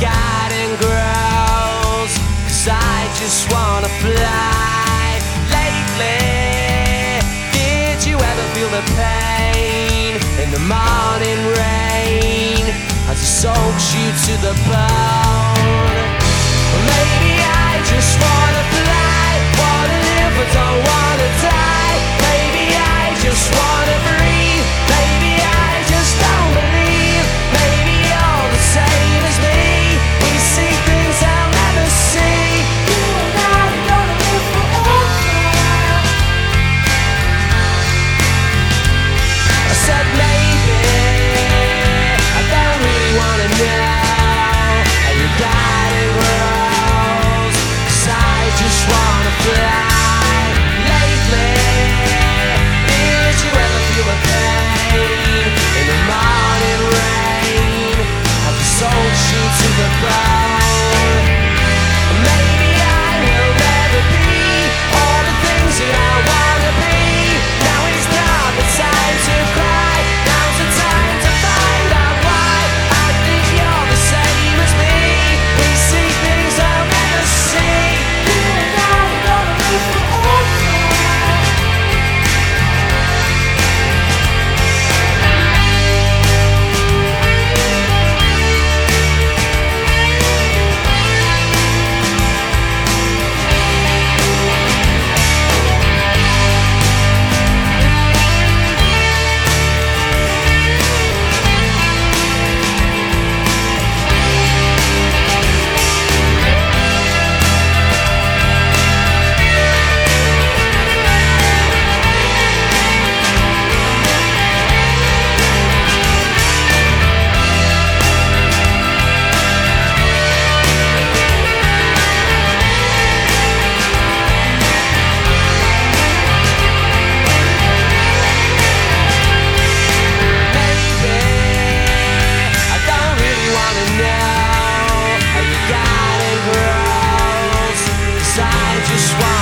garden grows. Cause I just wanna fly. Lately Did you ever feel the pain In the morning rain? As it soaks you to the bone. just why